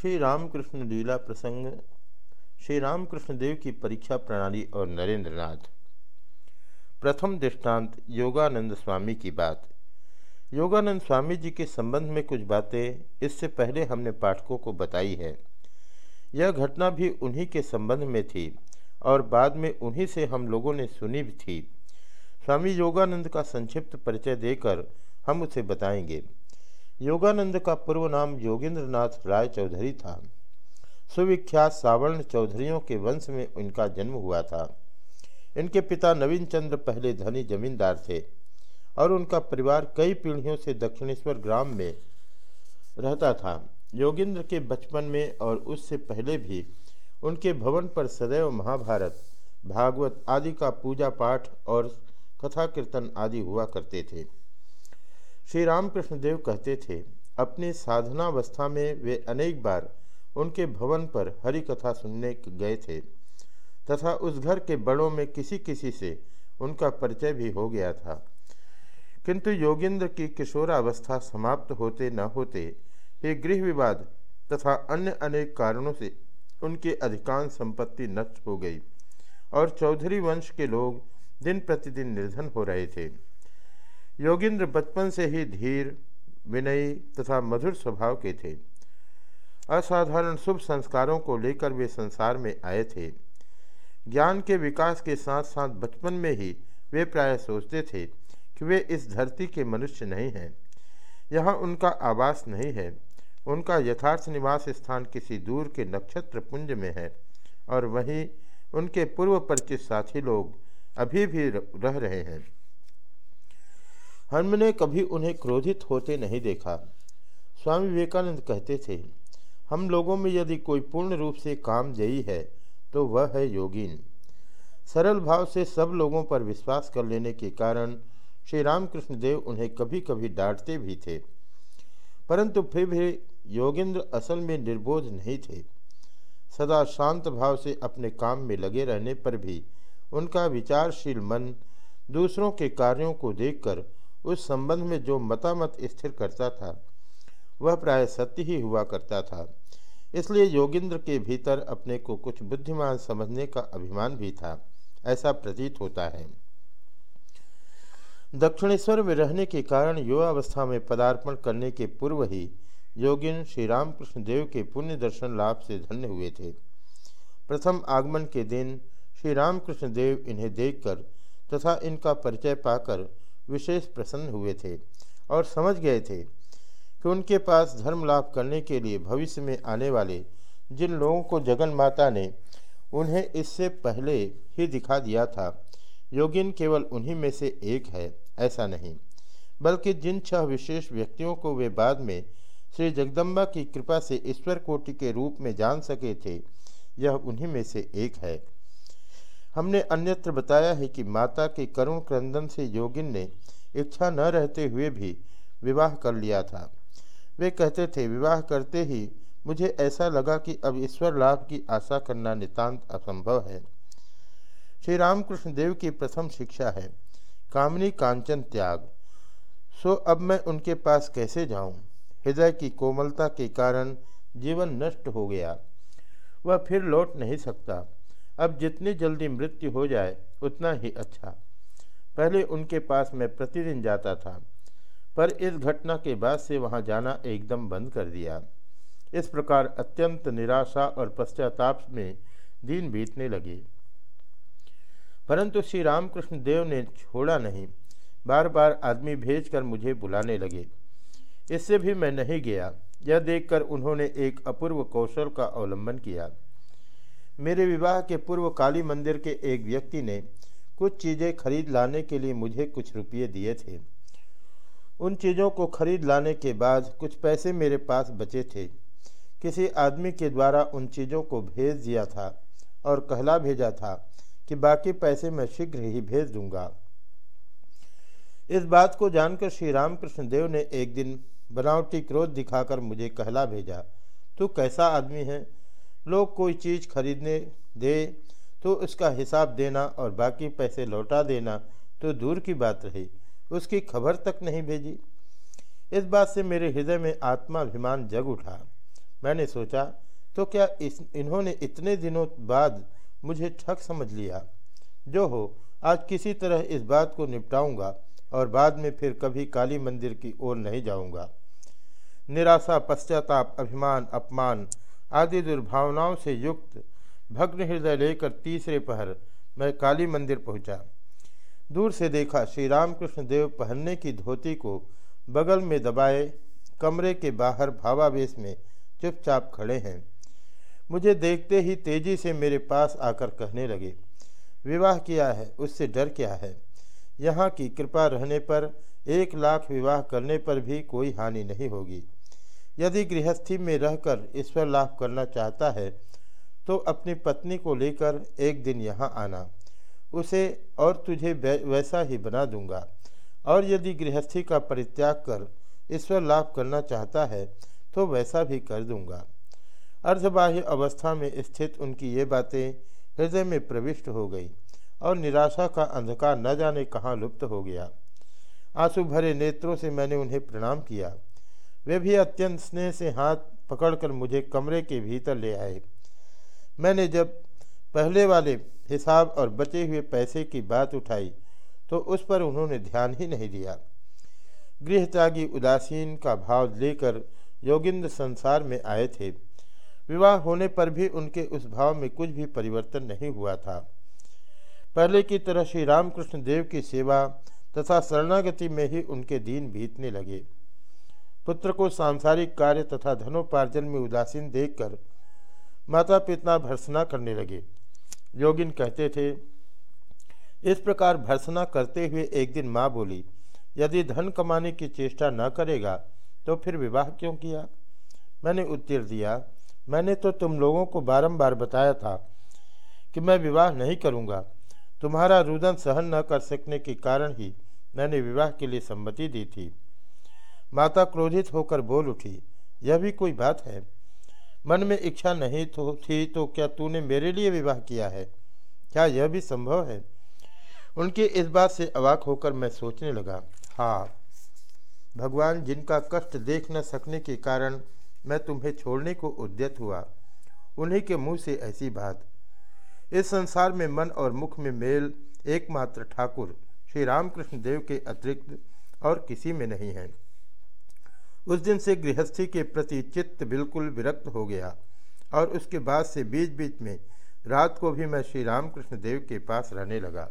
श्री रामकृष्ण लीला प्रसंग श्री रामकृष्ण देव की परीक्षा प्रणाली और नरेंद्र नाथ प्रथम दृष्टांत, योगानंद स्वामी की बात। योगानंद स्वामी जी के संबंध में कुछ बातें इससे पहले हमने पाठकों को बताई है। यह घटना भी उन्हीं के संबंध में थी और बाद में उन्हीं से हम लोगों ने सुनी भी थी। स्वामी योगानंद का संक्षिप्त परिचय देकर हम उसे बताएँगे। योगानंद का पूर्व नाम योगेंद्रनाथ राय चौधरी था। सुविख्यात सावर्ण चौधरियों के वंश में उनका जन्म हुआ था। इनके पिता नवीन चंद्र पहले धनी जमींदार थे और उनका परिवार कई पीढ़ियों से दक्षिणेश्वर ग्राम में रहता था। योगेंद्र के बचपन में और उससे पहले भी उनके भवन पर सदैव महाभारत, भागवत आदि का पूजा पाठ और कथा कीर्तन आदि हुआ करते थे। श्री रामकृष्ण देव कहते थे, अपनी साधनावस्था में वे अनेक बार उनके भवन पर हरि कथा सुनने गए थे तथा उस घर के बड़ों में किसी किसी से उनका परिचय भी हो गया था। किंतु योगेंद्र की किशोरावस्था समाप्त होते न होते ही गृह विवाद तथा अन्य अनेक कारणों से उनकी अधिकांश संपत्ति नष्ट हो गई और चौधरी वंश के लोग दिन प्रतिदिन निर्धन हो रहे थे। योगिंद्र बचपन से ही धीर, विनयी तथा मधुर स्वभाव के थे। असाधारण शुभ संस्कारों को लेकर वे संसार में आए थे। ज्ञान के विकास के साथ साथ बचपन में ही वे प्राय सोचते थे कि वे इस धरती के मनुष्य नहीं हैं। यहाँ उनका आवास नहीं है। उनका यथार्थ निवास स्थान किसी दूर के नक्षत्र पुंज में है और वहीं उनके पूर्व परिचित साथी लोग अभी भी रह रहे हैं। हमने कभी उन्हें क्रोधित होते नहीं देखा। स्वामी विवेकानंद कहते थे, हम लोगों में यदि कोई पूर्ण रूप से काम जयी है तो वह है योगीन। सरल भाव से सब लोगों पर विश्वास कर लेने के कारण श्री रामकृष्ण देव उन्हें कभी कभी डांटते भी थे। परंतु फिर भी योगेंद्र असल में निर्बोध नहीं थे। सदा शांत भाव से अपने काम में लगे रहने पर भी उनका विचारशील मन दूसरों के कार्यों को देखकर उस संबंध में जो मतामत स्थिर करता था, वह प्राय सत्य ही हुआ करता था। इसलिए योगिंद्र के भीतर अपने को कुछ बुद्धिमान समझने का अभिमान भी था, ऐसा प्रतीत होता है। दक्षिणेश्वर में रहने के कारण युवावस्था में पदार्पण करने के पूर्व ही योगिन श्री रामकृष्ण देव के पुण्य दर्शन लाभ से धन्य हुए थे। प्रथम आगमन के दिन श्री रामकृष्ण देव इन्हें देखकर तथा इनका परिचय पाकर विशेष प्रसन्न हुए थे और समझ गए थे कि उनके पास धर्म लाभ करने के लिए भविष्य में आने वाले जिन लोगों को जगन माता ने उन्हें इससे पहले ही दिखा दिया था, योगिन केवल उन्हीं में से एक है, ऐसा नहीं। बल्कि जिन छह विशेष व्यक्तियों को वे बाद में श्री जगदम्बा की कृपा से ईश्वर कोटि के रूप में जान सके थे, यह उन्हीं में से एक है। हमने अन्यत्र बताया है कि माता के करुण क्रंदन से योगिन ने इच्छा न रहते हुए भी विवाह कर लिया था। वे कहते थे, विवाह करते ही मुझे ऐसा लगा कि अब ईश्वर लाभ की आशा करना नितांत असंभव है। श्री रामकृष्ण देव की प्रथम शिक्षा है, कामनी कांचन त्याग। सो अब मैं उनके पास कैसे जाऊँ? हृदय की कोमलता के कारण जीवन नष्ट हो गया। वह फिर लौट नहीं सकता। अब जितनी जल्दी मृत्यु हो जाए, उतना ही अच्छा। पहले उनके पास मैं प्रतिदिन जाता था, पर इस घटना के बाद से वहाँ जाना एकदम बंद कर दिया। इस प्रकार अत्यंत निराशा और पश्चाताप में दिन बीतने लगे। परंतु श्री रामकृष्ण देव ने छोड़ा नहीं। बार बार आदमी भेजकर मुझे बुलाने लगे। इससे भी मैं नहीं गया। यह देखकर उन्होंने एक अपूर्व कौशल का अवलंबन किया। मेरे विवाह के पूर्व काली मंदिर के एक व्यक्ति ने कुछ चीज़ें खरीद लाने के लिए मुझे कुछ रुपये दिए थे। उन चीज़ों को खरीद लाने के बाद कुछ पैसे मेरे पास बचे थे। किसी आदमी के द्वारा उन चीज़ों को भेज दिया था और कहला भेजा था कि बाकी पैसे मैं शीघ्र ही भेज दूँगा। इस बात को जानकर श्री रामकृष्ण देव ने एक दिन बनावटी क्रोध दिखाकर मुझे कहला भेजा, तू कैसा आदमी है? लोग कोई चीज़ खरीदने दे तो उसका हिसाब देना और बाकी पैसे लौटा देना तो दूर की बात रही। उसकी खबर तक नहीं भेजी। इस बात से मेरे हृदय में आत्माभिमान जग उठा। मैंने सोचा तो क्या इस, इन्होंने इतने दिनों बाद मुझे ठग समझ लिया? जो हो, आज किसी तरह इस बात को निपटाऊँगा और बाद में फिर कभी काली मंदिर की ओर नहीं जाऊँगा। निराशा, पश्चाताप, अभिमान, अपमान आदि दुर्भावनाओं से युक्त भग्न हृदय लेकर तीसरे पहर मैं काली मंदिर पहुँचा। दूर से देखा श्री रामकृष्ण देव पहनने की धोती को बगल में दबाए, कमरे के बाहर भावावेश में चुपचाप खड़े हैं। मुझे देखते ही तेज़ी से मेरे पास आकर कहने लगे, विवाह किया है? उससे डर क्या है? यहाँ की कृपा रहने पर एक लाख विवाह करने पर भी कोई हानि नहीं होगी। यदि गृहस्थी में रहकर ईश्वर लाभ करना चाहता है तो अपनी पत्नी को लेकर एक दिन यहाँ आना। उसे और तुझे वैसा ही बना दूँगा। और यदि गृहस्थी का परित्याग कर ईश्वर लाभ करना चाहता है तो वैसा भी कर दूँगा। अर्धबाह्य अवस्था में स्थित उनकी ये बातें हृदय में प्रविष्ट हो गई, और निराशा का अंधकार न जाने कहाँ लुप्त हो गया। आँसू भरे नेत्रों से मैंने उन्हें प्रणाम किया। वे भी अत्यंत स्नेह से हाथ पकड़कर मुझे कमरे के भीतर ले आए। मैंने जब पहले वाले हिसाब और बचे हुए पैसे की बात उठाई तो उस पर उन्होंने ध्यान ही नहीं दिया। गृह त्यागी उदासीन का भाव लेकर योगिंद्र संसार में आए थे। विवाह होने पर भी उनके उस भाव में कुछ भी परिवर्तन नहीं हुआ था। पहले की तरह श्री रामकृष्ण देव की सेवा तथा शरणागति में ही उनके दिन बीतने लगे। पुत्र को सांसारिक कार्य तथा धनोपार्जन में उदासीन देखकर माता पिता भर्सना करने लगे। योगिन कहते थे, इस प्रकार भर्सना करते हुए एक दिन माँ बोली, यदि धन कमाने की चेष्टा न करेगा तो फिर विवाह क्यों किया? मैंने उत्तर दिया, मैंने तो तुम लोगों को बारंबार बताया था कि मैं विवाह नहीं करूँगा। तुम्हारा रुदन सहन न कर सकने के कारण ही मैंने विवाह के लिए सम्मति दी थी। माता क्रोधित होकर बोल उठी, यह भी कोई बात है? मन में इच्छा नहीं तो थी तो क्या तूने मेरे लिए विवाह किया है? क्या यह भी संभव है? उनकी इस बात से अवाक होकर मैं सोचने लगा हाँ भगवान जिनका कष्ट देख न सकने के कारण मैं तुम्हें छोड़ने को उद्यत हुआ। उन्हीं के मुँह से ऐसी बात। इस संसार में मन और मुख में मेल एकमात्र ठाकुर श्री रामकृष्ण देव के अतिरिक्त और किसी में नहीं है। उस दिन से गृहस्थी के प्रति चित्त बिल्कुल विरक्त हो गया और उसके बाद से बीच बीच में रात को भी मैं श्री रामकृष्ण देव के पास रहने लगा।